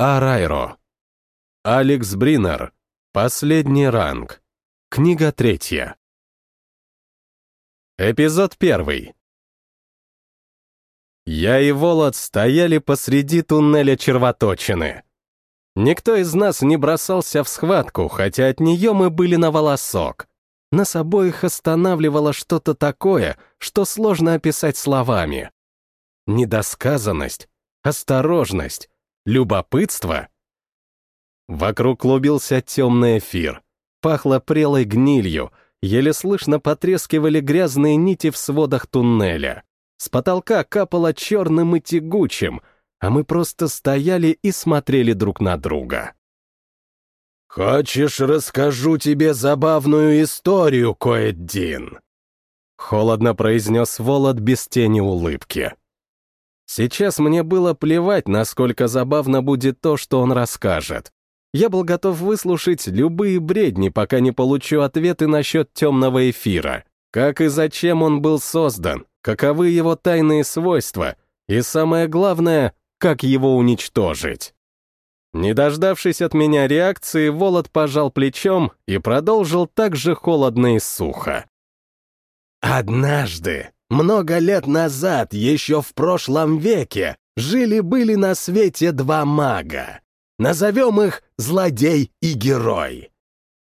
Арайро. Алекс Бринер. Последний ранг. Книга третья. Эпизод первый. Я и Волод стояли посреди туннеля червоточины. Никто из нас не бросался в схватку, хотя от нее мы были на волосок. Нас обоих останавливало что-то такое, что сложно описать словами. Недосказанность, осторожность, любопытство. Вокруг клубился темный эфир, пахло прелой гнилью, еле слышно потрескивали грязные нити в сводах туннеля. С потолка капало черным и тягучим, а мы просто стояли и смотрели друг на друга. «Хочешь, расскажу тебе забавную историю, Коэддин?» Холодно произнес Волод без тени улыбки. Сейчас мне было плевать, насколько забавно будет то, что он расскажет. Я был готов выслушать любые бредни, пока не получу ответы насчет темного эфира. Как и зачем он был создан, каковы его тайные свойства, и самое главное, как его уничтожить. Не дождавшись от меня реакции, Волод пожал плечом и продолжил так же холодно и сухо. «Однажды, много лет назад, еще в прошлом веке, жили-были на свете два мага. Назовем их злодей и герой.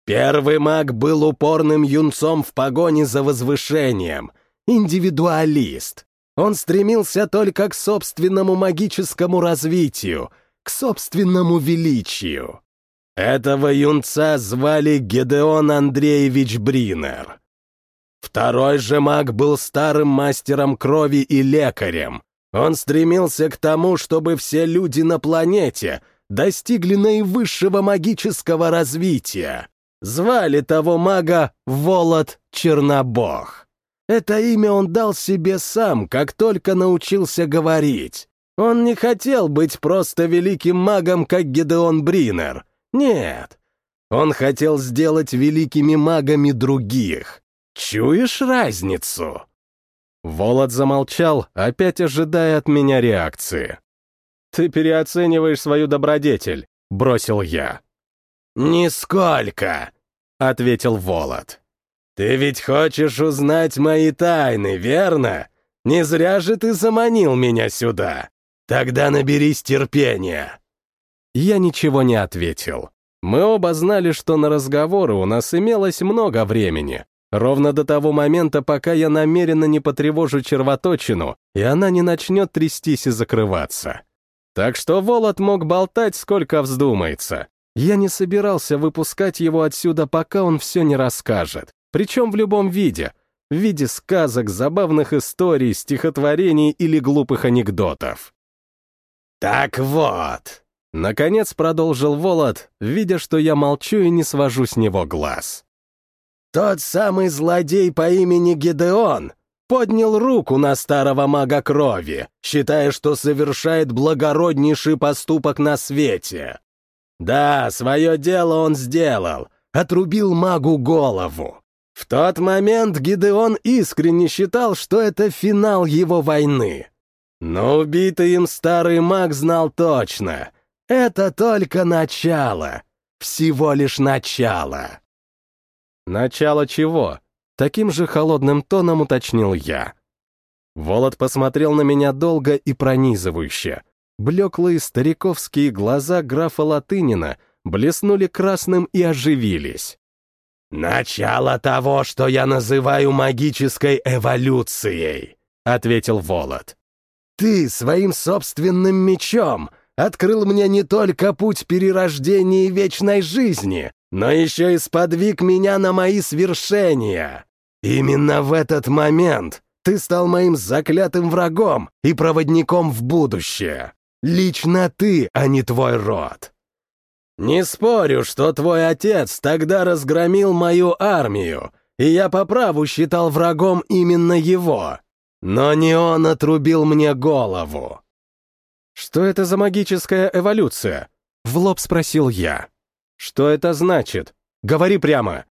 Первый маг был упорным юнцом в погоне за возвышением, индивидуалист. Он стремился только к собственному магическому развитию — к собственному величию. Этого юнца звали Гедеон Андреевич Бринер. Второй же маг был старым мастером крови и лекарем. Он стремился к тому, чтобы все люди на планете достигли наивысшего магического развития. Звали того мага Волод Чернобог. Это имя он дал себе сам, как только научился говорить. Он не хотел быть просто великим магом, как Гедеон Бринер. Нет. Он хотел сделать великими магами других. Чуешь разницу?» Волод замолчал, опять ожидая от меня реакции. «Ты переоцениваешь свою добродетель», — бросил я. «Нисколько», — ответил Волод. «Ты ведь хочешь узнать мои тайны, верно? Не зря же ты заманил меня сюда. «Тогда наберись терпения!» Я ничего не ответил. Мы оба знали, что на разговоры у нас имелось много времени, ровно до того момента, пока я намеренно не потревожу червоточину, и она не начнет трястись и закрываться. Так что Волод мог болтать, сколько вздумается. Я не собирался выпускать его отсюда, пока он все не расскажет, причем в любом виде, в виде сказок, забавных историй, стихотворений или глупых анекдотов. «Так вот», — наконец продолжил Волод, видя, что я молчу и не свожу с него глаз. «Тот самый злодей по имени Гедеон поднял руку на старого мага крови, считая, что совершает благороднейший поступок на свете. Да, свое дело он сделал, отрубил магу голову. В тот момент Гидеон искренне считал, что это финал его войны. Но убитый им старый маг знал точно. Это только начало. Всего лишь начало. Начало чего? Таким же холодным тоном уточнил я. Волод посмотрел на меня долго и пронизывающе. Блеклые стариковские глаза графа Латынина блеснули красным и оживились. «Начало того, что я называю магической эволюцией», — ответил Волод. Ты своим собственным мечом открыл мне не только путь перерождения и вечной жизни, но еще и сподвиг меня на мои свершения. Именно в этот момент ты стал моим заклятым врагом и проводником в будущее. Лично ты, а не твой род. Не спорю, что твой отец тогда разгромил мою армию, и я по праву считал врагом именно его. Но не он отрубил мне голову. Что это за магическая эволюция? В лоб спросил я. Что это значит? Говори прямо.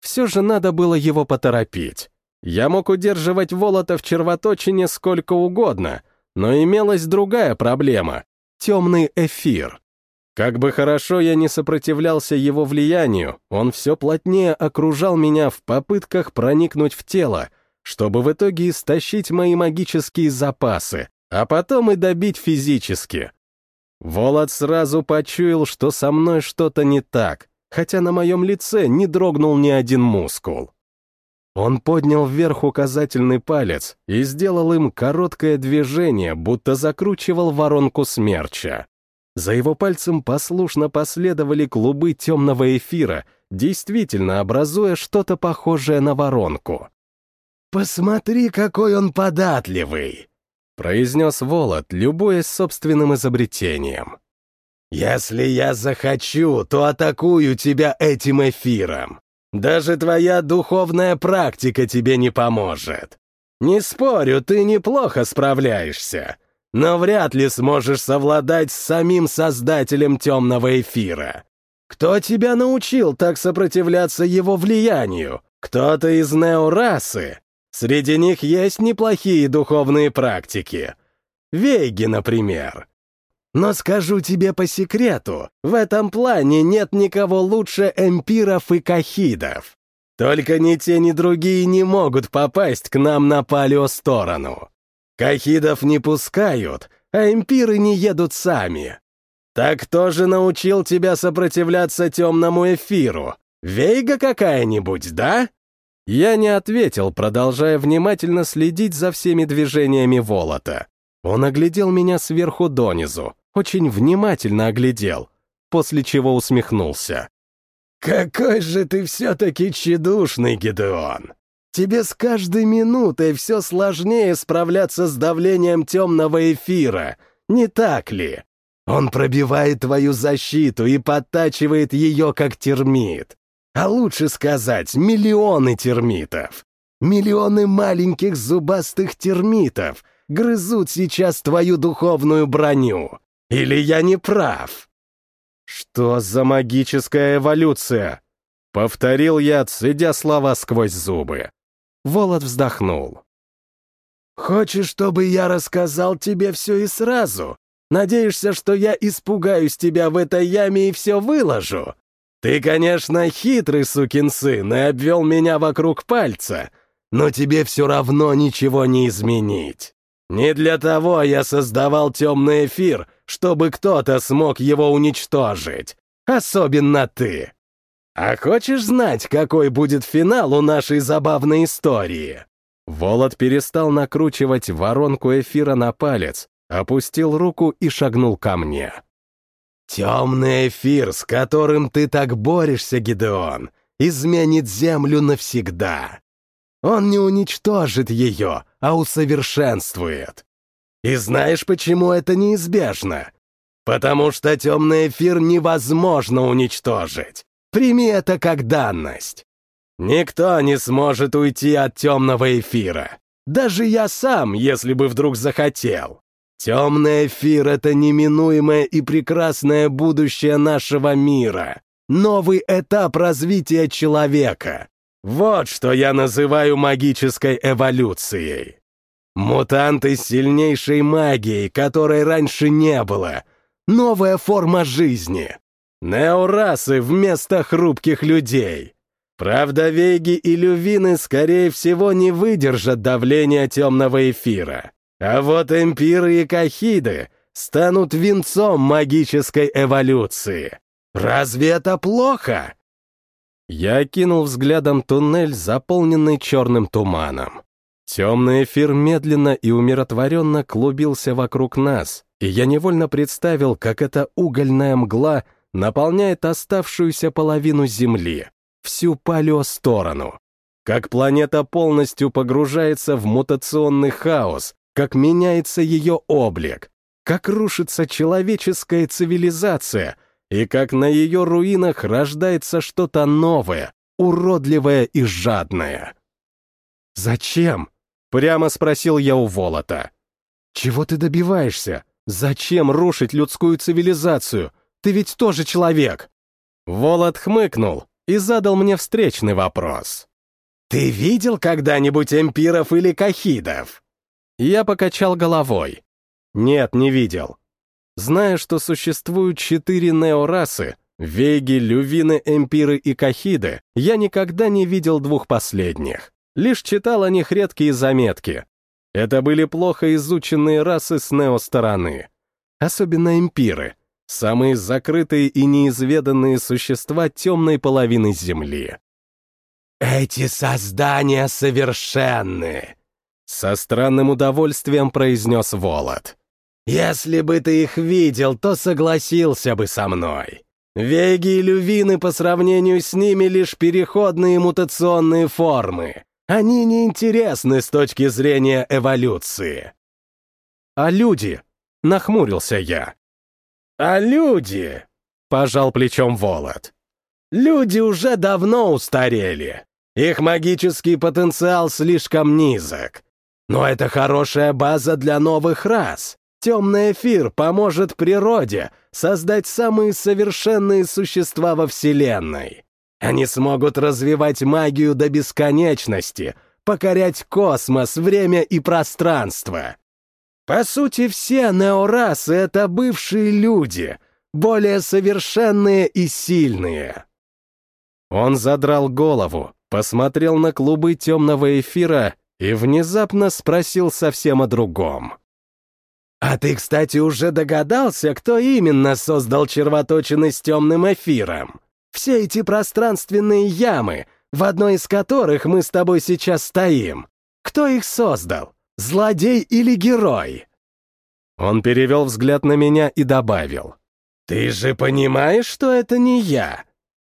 Все же надо было его поторопить. Я мог удерживать Волота в червоточине сколько угодно, но имелась другая проблема — темный эфир. Как бы хорошо я не сопротивлялся его влиянию, он все плотнее окружал меня в попытках проникнуть в тело, чтобы в итоге истощить мои магические запасы, а потом и добить физически. Волод сразу почуял, что со мной что-то не так, хотя на моем лице не дрогнул ни один мускул. Он поднял вверх указательный палец и сделал им короткое движение, будто закручивал воронку смерча. За его пальцем послушно последовали клубы темного эфира, действительно образуя что-то похожее на воронку. «Посмотри, какой он податливый!» — произнес Волод, любуясь собственным изобретением. «Если я захочу, то атакую тебя этим эфиром. Даже твоя духовная практика тебе не поможет. Не спорю, ты неплохо справляешься, но вряд ли сможешь совладать с самим создателем темного эфира. Кто тебя научил так сопротивляться его влиянию? Кто-то из неорасы? Среди них есть неплохие духовные практики. Вейги, например. Но скажу тебе по секрету, в этом плане нет никого лучше эмпиров и кахидов. Только ни те, ни другие не могут попасть к нам на палеосторону. Кахидов не пускают, а эмпиры не едут сами. Так кто же научил тебя сопротивляться темному эфиру? Вейга какая-нибудь, да? Я не ответил, продолжая внимательно следить за всеми движениями Волота. Он оглядел меня сверху донизу, очень внимательно оглядел, после чего усмехнулся. «Какой же ты все-таки тщедушный, Гедеон! Тебе с каждой минутой все сложнее справляться с давлением темного эфира, не так ли? Он пробивает твою защиту и подтачивает ее, как термит. А лучше сказать, миллионы термитов. Миллионы маленьких зубастых термитов грызут сейчас твою духовную броню. Или я не прав? Что за магическая эволюция? Повторил я, цедя слова сквозь зубы. Волод вздохнул. «Хочешь, чтобы я рассказал тебе все и сразу? Надеешься, что я испугаюсь тебя в этой яме и все выложу? Ты, конечно, хитрый сукин сын и обвел меня вокруг пальца, но тебе все равно ничего не изменить. Не для того я создавал темный эфир, чтобы кто-то смог его уничтожить. Особенно ты. А хочешь знать, какой будет финал у нашей забавной истории?» Волод перестал накручивать воронку эфира на палец, опустил руку и шагнул ко мне. Темный эфир, с которым ты так борешься, Гидеон, изменит Землю навсегда. Он не уничтожит ее, а усовершенствует. И знаешь, почему это неизбежно? Потому что темный эфир невозможно уничтожить. Прими это как данность. Никто не сможет уйти от темного эфира. Даже я сам, если бы вдруг захотел. Темный эфир — это неминуемое и прекрасное будущее нашего мира. Новый этап развития человека. Вот что я называю магической эволюцией. Мутанты с сильнейшей магией, которой раньше не было. Новая форма жизни. Неорасы вместо хрупких людей. Правда, веги и лювины, скорее всего, не выдержат давления темного эфира. А вот эмпиры и кахиды станут венцом магической эволюции. Разве это плохо? Я кинул взглядом туннель, заполненный черным туманом. Темный эфир медленно и умиротворенно клубился вокруг нас, и я невольно представил, как эта угольная мгла наполняет оставшуюся половину Земли, всю палеосторону. Как планета полностью погружается в мутационный хаос, как меняется ее облик, как рушится человеческая цивилизация и как на ее руинах рождается что-то новое, уродливое и жадное. «Зачем?» — прямо спросил я у Волота. «Чего ты добиваешься? Зачем рушить людскую цивилизацию? Ты ведь тоже человек!» Волод хмыкнул и задал мне встречный вопрос. «Ты видел когда-нибудь эмпиров или кахидов?» Я покачал головой. Нет, не видел. Зная, что существуют четыре неорасы — Веги, Лювины, Эмпиры и Кахиды, я никогда не видел двух последних. Лишь читал о них редкие заметки. Это были плохо изученные расы с нео-стороны. Особенно Эмпиры, самые закрытые и неизведанные существа темной половины Земли. «Эти создания совершенны!» Со странным удовольствием произнес Волод. «Если бы ты их видел, то согласился бы со мной. Веги и лювины по сравнению с ними лишь переходные мутационные формы. Они неинтересны с точки зрения эволюции». «А люди?» — нахмурился я. «А люди?» — пожал плечом Волод. «Люди уже давно устарели. Их магический потенциал слишком низок. Но это хорошая база для новых рас. Темный эфир поможет природе создать самые совершенные существа во Вселенной. Они смогут развивать магию до бесконечности, покорять космос, время и пространство. По сути, все неорасы — это бывшие люди, более совершенные и сильные. Он задрал голову, посмотрел на клубы темного эфира и внезапно спросил совсем о другом. «А ты, кстати, уже догадался, кто именно создал червоточины с темным эфиром? Все эти пространственные ямы, в одной из которых мы с тобой сейчас стоим. Кто их создал? Злодей или герой?» Он перевел взгляд на меня и добавил. «Ты же понимаешь, что это не я?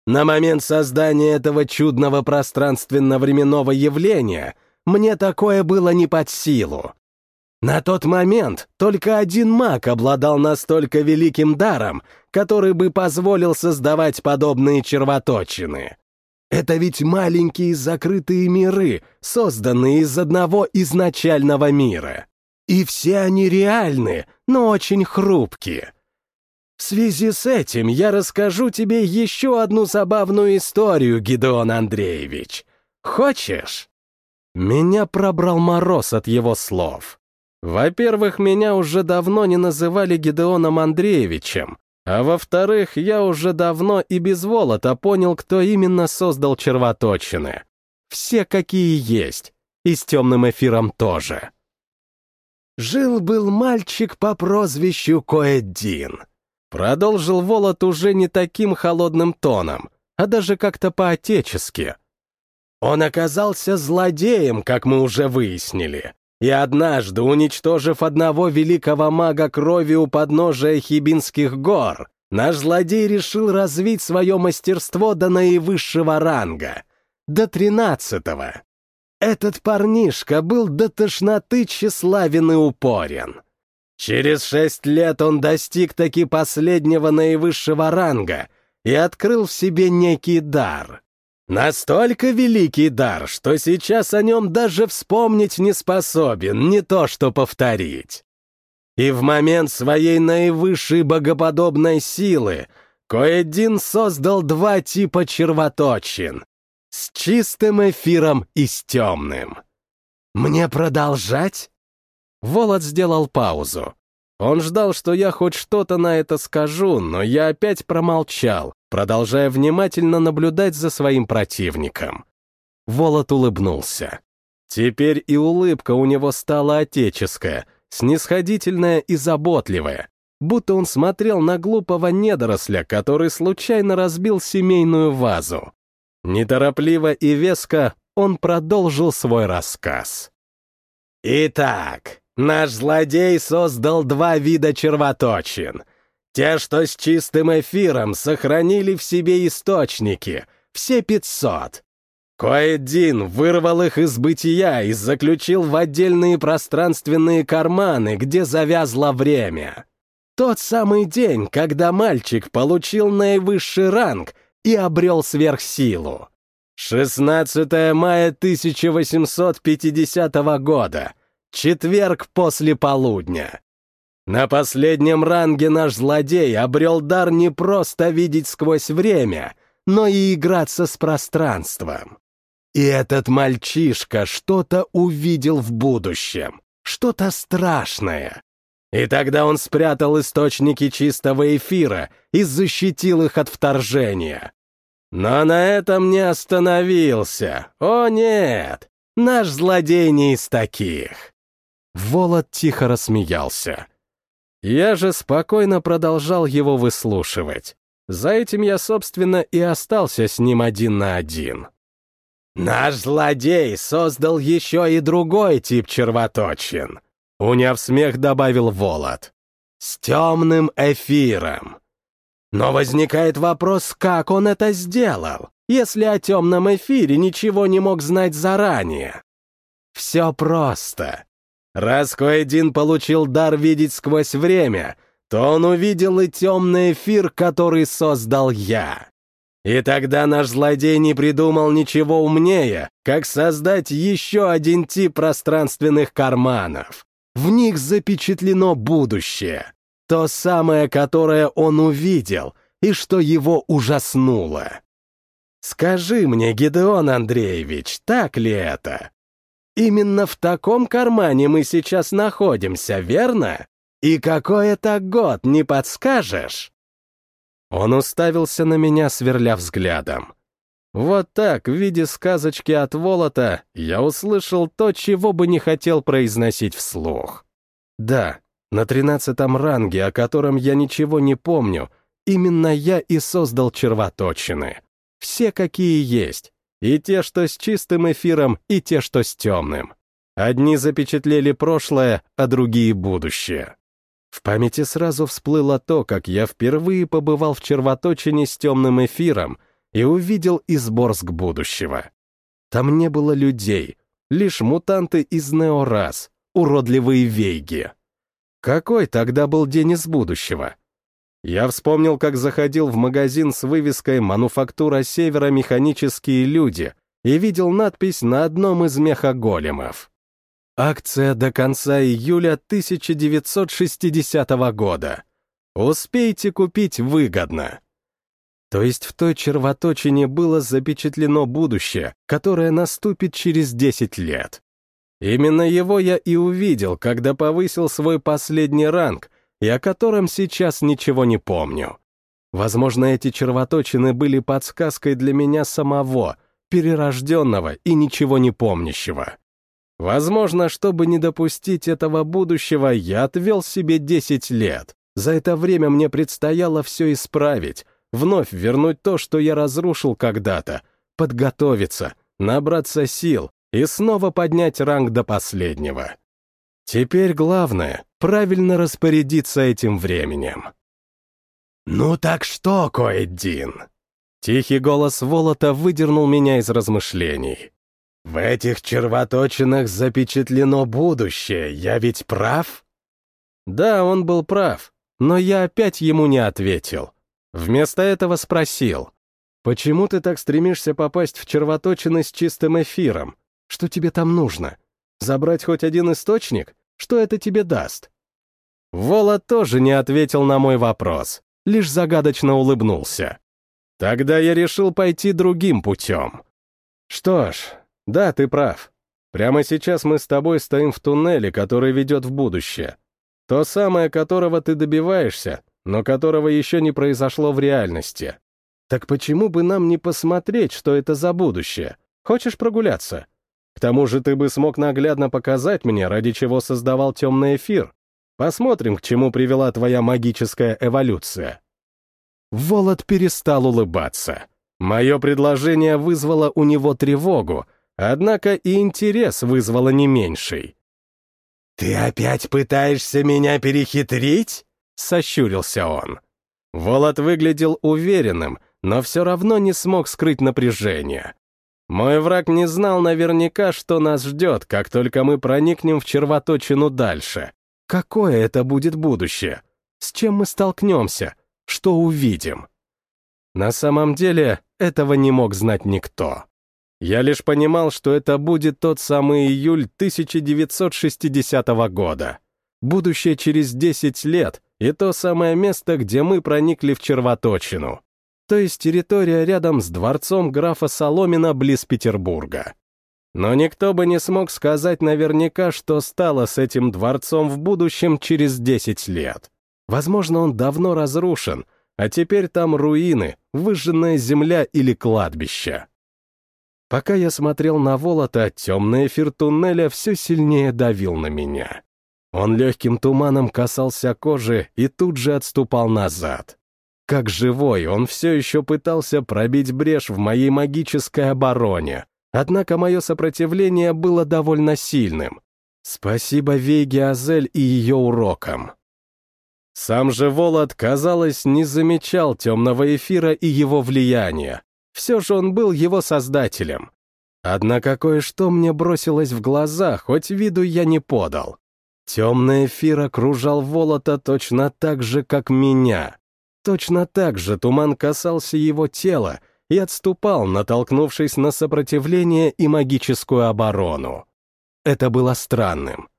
На момент создания этого чудного пространственно-временного явления мне такое было не под силу. На тот момент только один маг обладал настолько великим даром, который бы позволил создавать подобные червоточины. Это ведь маленькие закрытые миры, созданные из одного изначального мира. И все они реальны, но очень хрупкие. В связи с этим я расскажу тебе еще одну забавную историю, Гидеон Андреевич. Хочешь? Меня пробрал мороз от его слов. Во-первых, меня уже давно не называли Гидеоном Андреевичем, а во-вторых, я уже давно и без Волота понял, кто именно создал червоточины. Все какие есть, и с темным эфиром тоже. «Жил-был мальчик по прозвищу Коэддин», — продолжил Волот уже не таким холодным тоном, а даже как-то по-отечески. Он оказался злодеем, как мы уже выяснили. И однажды, уничтожив одного великого мага крови у подножия Хибинских гор, наш злодей решил развить свое мастерство до наивысшего ранга, до тринадцатого. Этот парнишка был до тошноты тщеславен и упорен. Через шесть лет он достиг таки последнего наивысшего ранга и открыл в себе некий дар. Настолько великий дар, что сейчас о нем даже вспомнить не способен, не то что повторить. И в момент своей наивысшей богоподобной силы Коэдин создал два типа червоточин — с чистым эфиром и с темным. Мне продолжать? Волод сделал паузу. Он ждал, что я хоть что-то на это скажу, но я опять промолчал, продолжая внимательно наблюдать за своим противником. Волод улыбнулся. Теперь и улыбка у него стала отеческая, снисходительная и заботливая, будто он смотрел на глупого недоросля, который случайно разбил семейную вазу. Неторопливо и веско он продолжил свой рассказ. «Итак, наш злодей создал два вида червоточин — те, что с чистым эфиром, сохранили в себе источники, все пятьсот. Коэдин вырвал их из бытия и заключил в отдельные пространственные карманы, где завязло время. Тот самый день, когда мальчик получил наивысший ранг и обрел сверхсилу. 16 мая 1850 года, четверг после полудня. На последнем ранге наш злодей обрел дар не просто видеть сквозь время, но и играться с пространством. И этот мальчишка что-то увидел в будущем, что-то страшное. И тогда он спрятал источники чистого эфира и защитил их от вторжения. Но на этом не остановился. О нет, наш злодей не из таких. Волод тихо рассмеялся. Я же спокойно продолжал его выслушивать. За этим я, собственно, и остался с ним один на один. «Наш злодей создал еще и другой тип червоточин», — уняв смех, добавил Волод. «С темным эфиром. Но возникает вопрос, как он это сделал, если о темном эфире ничего не мог знать заранее? Все просто. Раз Коэдин получил дар видеть сквозь время, то он увидел и темный эфир, который создал я. И тогда наш злодей не придумал ничего умнее, как создать еще один тип пространственных карманов. В них запечатлено будущее. То самое, которое он увидел, и что его ужаснуло. Скажи мне, Гедеон Андреевич, так ли это? Именно в таком кармане мы сейчас находимся, верно? И какой это год, не подскажешь? Он уставился на меня, сверля взглядом. Вот так, в виде сказочки от Волота, я услышал то, чего бы не хотел произносить вслух. Да, на тринадцатом ранге, о котором я ничего не помню, именно я и создал червоточины. Все, какие есть. И те, что с чистым эфиром, и те, что с темным. Одни запечатлели прошлое, а другие — будущее. В памяти сразу всплыло то, как я впервые побывал в червоточине с темным эфиром и увидел изборск будущего. Там не было людей, лишь мутанты из Неорас, уродливые вейги. Какой тогда был день из будущего? Я вспомнил, как заходил в магазин с вывеской «Мануфактура Севера. Механические люди» и видел надпись на одном из мехаголемов. Акция до конца июля 1960 года. Успейте купить выгодно. То есть в той червоточине было запечатлено будущее, которое наступит через 10 лет. Именно его я и увидел, когда повысил свой последний ранг, и о котором сейчас ничего не помню. Возможно, эти червоточины были подсказкой для меня самого, перерожденного и ничего не помнящего. Возможно, чтобы не допустить этого будущего, я отвел себе 10 лет. За это время мне предстояло все исправить, вновь вернуть то, что я разрушил когда-то, подготовиться, набраться сил и снова поднять ранг до последнего. Теперь главное — правильно распорядиться этим временем. «Ну так что, Коэддин?» Тихий голос Волота выдернул меня из размышлений. В этих червоточинах запечатлено будущее, я ведь прав? Да, он был прав, но я опять ему не ответил. Вместо этого спросил, «Почему ты так стремишься попасть в червоточины с чистым эфиром? Что тебе там нужно? Забрать хоть один источник? Что это тебе даст?» Вола тоже не ответил на мой вопрос, лишь загадочно улыбнулся. Тогда я решил пойти другим путем. Что ж, да, ты прав. Прямо сейчас мы с тобой стоим в туннеле, который ведет в будущее. То самое, которого ты добиваешься, но которого еще не произошло в реальности. Так почему бы нам не посмотреть, что это за будущее? Хочешь прогуляться? К тому же ты бы смог наглядно показать мне, ради чего создавал темный эфир. Посмотрим, к чему привела твоя магическая эволюция. Волод перестал улыбаться. Мое предложение вызвало у него тревогу, Однако и интерес вызвало не меньший. «Ты опять пытаешься меня перехитрить?» — сощурился он. Волод выглядел уверенным, но все равно не смог скрыть напряжение. Мой враг не знал наверняка, что нас ждет, как только мы проникнем в червоточину дальше. Какое это будет будущее? С чем мы столкнемся? Что увидим? На самом деле, этого не мог знать никто. Я лишь понимал, что это будет тот самый июль 1960 года. Будущее через 10 лет и то самое место, где мы проникли в червоточину. То есть территория рядом с дворцом графа Соломина близ Петербурга. Но никто бы не смог сказать наверняка, что стало с этим дворцом в будущем через 10 лет. Возможно, он давно разрушен, а теперь там руины, выжженная земля или кладбище. Пока я смотрел на Волота, темный эфир туннеля все сильнее давил на меня. Он легким туманом касался кожи и тут же отступал назад. Как живой, он все еще пытался пробить брешь в моей магической обороне, однако мое сопротивление было довольно сильным. Спасибо Вейге Азель и ее урокам. Сам же Волод, казалось, не замечал темного эфира и его влияния. Все же он был его создателем. Однако кое-что мне бросилось в глаза, хоть виду я не подал. Темный эфир окружал Волота точно так же, как меня. Точно так же туман касался его тела и отступал, натолкнувшись на сопротивление и магическую оборону. Это было странным.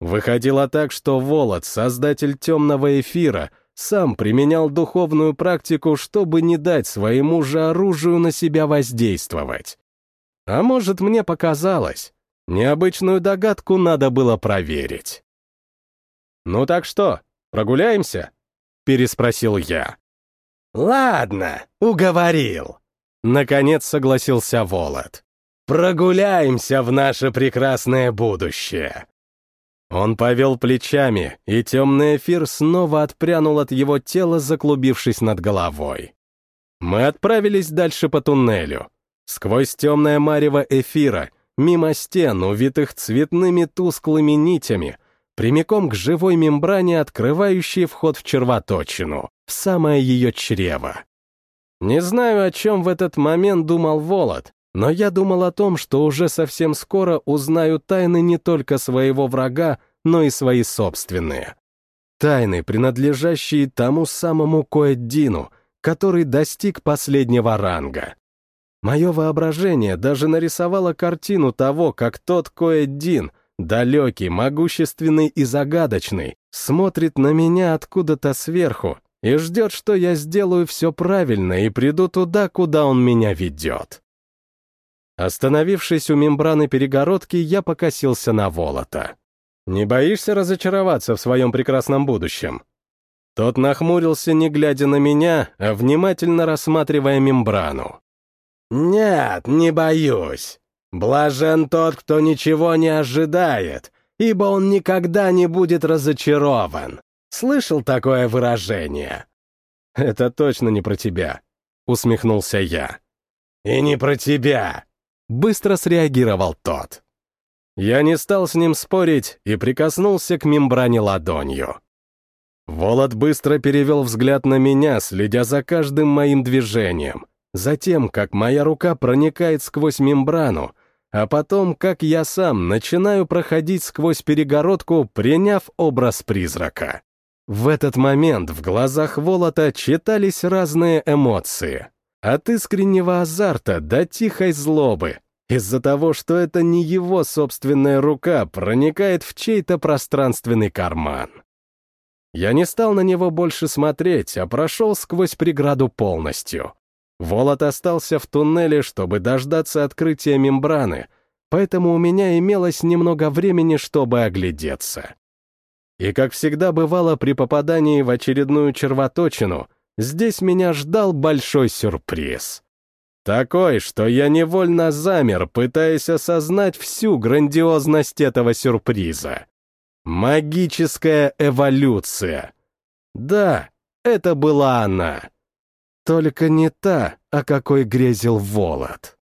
Выходило так, что Волод, создатель темного эфира, сам применял духовную практику, чтобы не дать своему же оружию на себя воздействовать. А может, мне показалось. Необычную догадку надо было проверить. «Ну так что, прогуляемся?» — переспросил я. «Ладно, уговорил», — наконец согласился Волод. «Прогуляемся в наше прекрасное будущее». Он повел плечами, и темный эфир снова отпрянул от его тела, заклубившись над головой. Мы отправились дальше по туннелю. Сквозь темное марево эфира, мимо стен, увитых цветными тусклыми нитями — прямиком к живой мембране, открывающей вход в червоточину, в самое ее чрево. Не знаю, о чем в этот момент думал Волод, но я думал о том, что уже совсем скоро узнаю тайны не только своего врага, но и свои собственные. Тайны, принадлежащие тому самому Коэддину, который достиг последнего ранга. Мое воображение даже нарисовало картину того, как тот Коэддин далекий, могущественный и загадочный, смотрит на меня откуда-то сверху и ждет, что я сделаю все правильно и приду туда, куда он меня ведет. Остановившись у мембраны перегородки, я покосился на Волота. «Не боишься разочароваться в своем прекрасном будущем?» Тот нахмурился, не глядя на меня, а внимательно рассматривая мембрану. «Нет, не боюсь. Блажен тот, кто ничего не ожидает, ибо он никогда не будет разочарован. Слышал такое выражение? Это точно не про тебя, усмехнулся я. И не про тебя, быстро среагировал тот. Я не стал с ним спорить и прикоснулся к мембране ладонью. Волод быстро перевел взгляд на меня, следя за каждым моим движением, затем, как моя рука проникает сквозь мембрану, а потом, как я сам начинаю проходить сквозь перегородку, приняв образ призрака. В этот момент в глазах Волота читались разные эмоции. От искреннего азарта до тихой злобы, из-за того, что это не его собственная рука проникает в чей-то пространственный карман. Я не стал на него больше смотреть, а прошел сквозь преграду полностью. Волод остался в туннеле, чтобы дождаться открытия мембраны, поэтому у меня имелось немного времени, чтобы оглядеться. И, как всегда бывало при попадании в очередную червоточину, здесь меня ждал большой сюрприз. Такой, что я невольно замер, пытаясь осознать всю грандиозность этого сюрприза. Магическая эволюция. Да, это была она. Только не та, о какой грезил Волод.